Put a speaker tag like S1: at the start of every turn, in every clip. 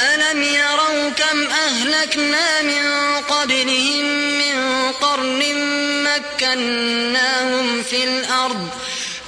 S1: ألم يروا كم أهلكنا من قبلهم من قرن مكناهم في الأرض ۖ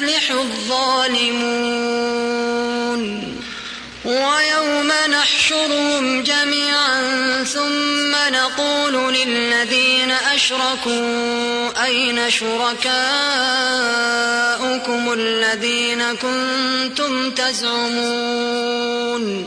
S1: يفلح الظالمون ويوم نحشرهم جميعا ثم نقول للذين أشركوا أين شركاؤكم الذين كنتم تزعمون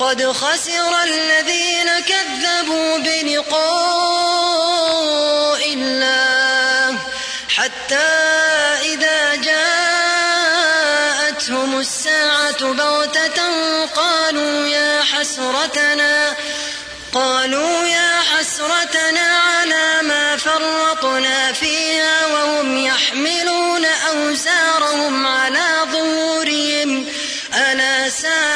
S1: قد خسر الذين كذبوا بلقاء الله حتى إذا جاءتهم الساعة بغتة قالوا يا حسرتنا قالوا يا حسرتنا على ما فرطنا فيها وهم يحملون أوزارهم على ظهورهم ألا ساعة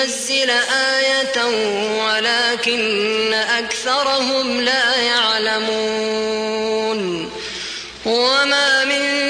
S1: لينزل آية ولكن أكثرهم لا يعلمون وما من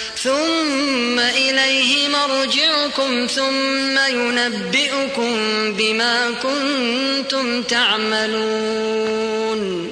S1: ثم إليه مرجعكم ثم ينبئكم بما كنتم تعملون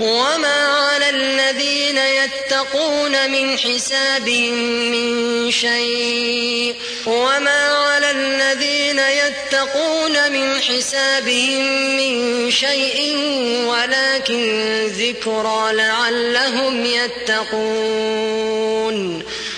S1: وما على الذين يتقون من حساب من شيء وما على الذين يتقون من حسابهم من شيء ولكن ذكرى لعلهم يتقون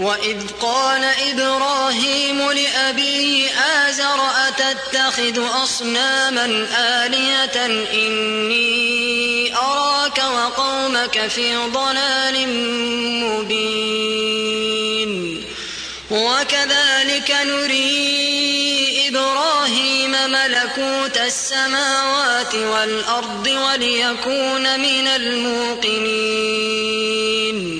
S1: وإذ قال إبراهيم لأبيه آزر أتتخذ أصناما آلية إني أراك وقومك في ضلال مبين وكذلك نري إبراهيم ملكوت السماوات والأرض وليكون من الموقنين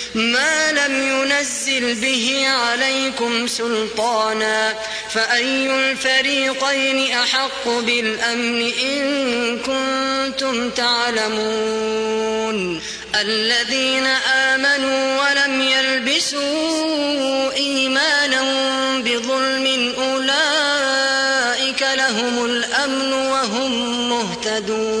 S1: ما لم ينزل به عليكم سلطانا فأي الفريقين أحق بالأمن إن كنتم تعلمون الذين آمنوا ولم يلبسوا إيمانا بظلم أولئك لهم الأمن وهم مهتدون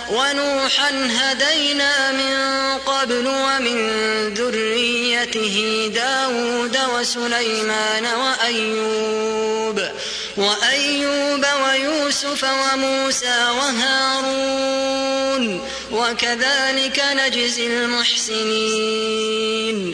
S1: ونوحا هدينا من قبل ومن ذريته داود وسليمان وأيوب وأيوب ويوسف وموسى وهارون وكذلك نجزي المحسنين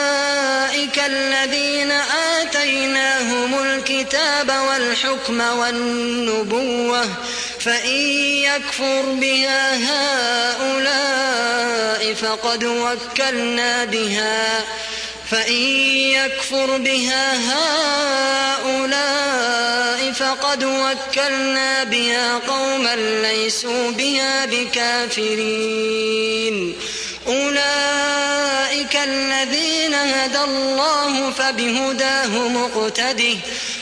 S1: الحكم والنبوة فإن يكفر بها هؤلاء فقد وكلنا بها فإن يكفر بها هؤلاء فقد وكلنا بها قوما ليسوا بها بكافرين أولئك الذين هدى الله فبهداه مقتده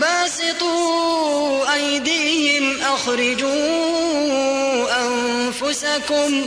S1: باسطوا أيديهم أخرجوا أنفسكم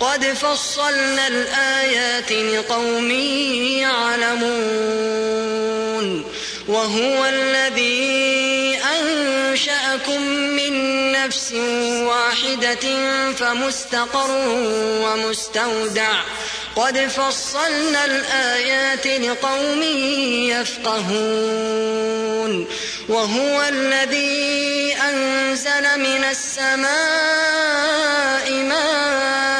S1: قد فصلنا الآيات لقوم يعلمون وهو الذي أنشأكم من نفس واحدة فمستقر ومستودع قد فصلنا الآيات لقوم يفقهون وهو الذي أنزل من السماء ماءً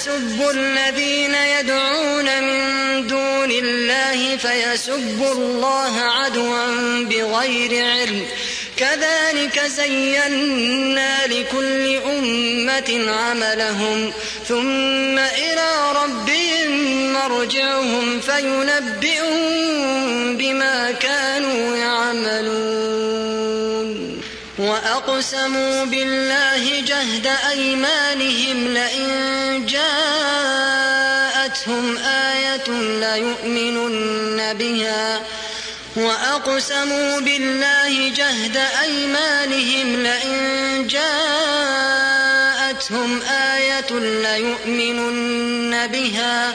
S1: يسب الذين يدعون من دون الله فيسبوا الله عدوا بغير علم كذلك زينا لكل أمة عملهم ثم إلى ربهم مرجعهم فينبئهم بما كانوا يعملون وأقسموا بالله جهد أيمانهم لئن جاءتهم آية ليؤمنن بها وأقسموا بالله جهد أيمانهم لئن جاءتهم آية ليؤمنن بها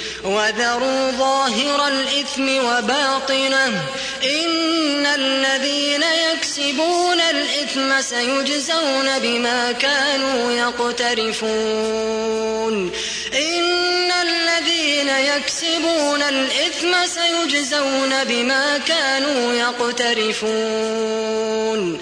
S1: وذروا ظاهر الإثم وباطنه إن الذين يكسبون الإثم سيجزون بما كانوا يقترفون إن الذين يكسبون الإثم سيجزون بما كانوا يقترفون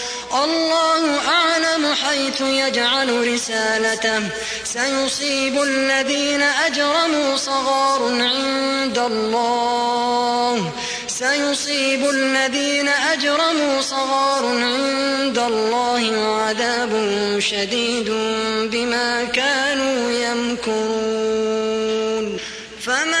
S1: الله أعلم حيث يجعل رسالته سيصيب الذين أجرموا صغار عند الله سيصيب الذين أجرموا صغار عند الله وعذاب شديد بما كانوا يمكرون فمن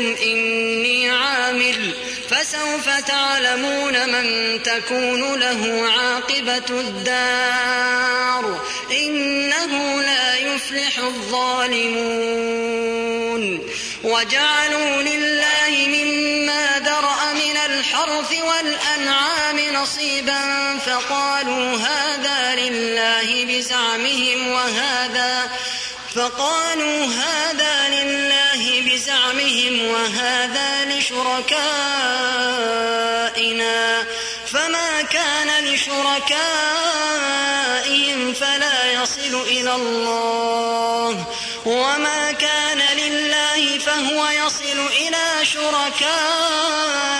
S1: لكم إني عامل فسوف تعلمون من تكون له عاقبة الدار إنه لا يفلح الظالمون وجعلوا لله مما درأ من الحرث والأنعام نصيبا فقالوا هذا لله بزعمهم وهذا فقالوا هذا لله بزعمهم وهذا لشركائنا فما كان لشركائهم فلا يصل إلى الله وما كان لله فهو يصل إلى شركائنا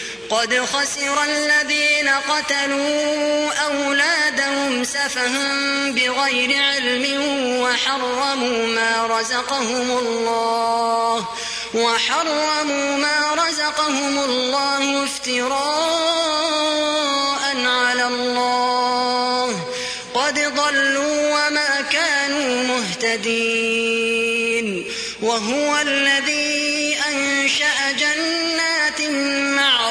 S1: قد خسر الذين قتلوا أولادهم سفها بغير علم وحرموا ما رزقهم الله وحرموا ما رزقهم الله افتراء على الله قد ضلوا وما كانوا مهتدين وهو الذي أنشأ جنات معروفة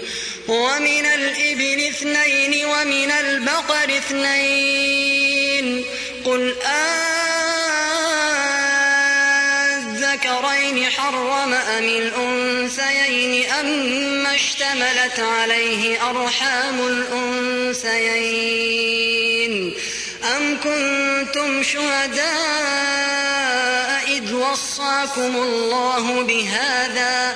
S1: ومن الإبل اثنين ومن البقر اثنين قل أذكرين حرم أم الأنثيين أما اشتملت عليه أرحام الأنثيين أم كنتم شهداء إذ وصاكم الله بهذا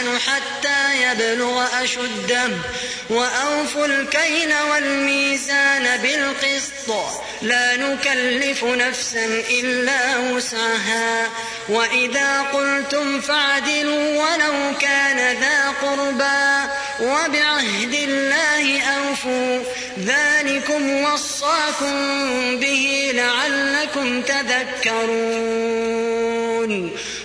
S1: الإنسان حتى يبلغ أشده وأوفوا الكيل والميزان بالقسط لا نكلف نفسا إلا وسعها وإذا قلتم فاعدلوا ولو كان ذا قربى وبعهد الله أوفوا ذلكم وصاكم به لعلكم تذكرون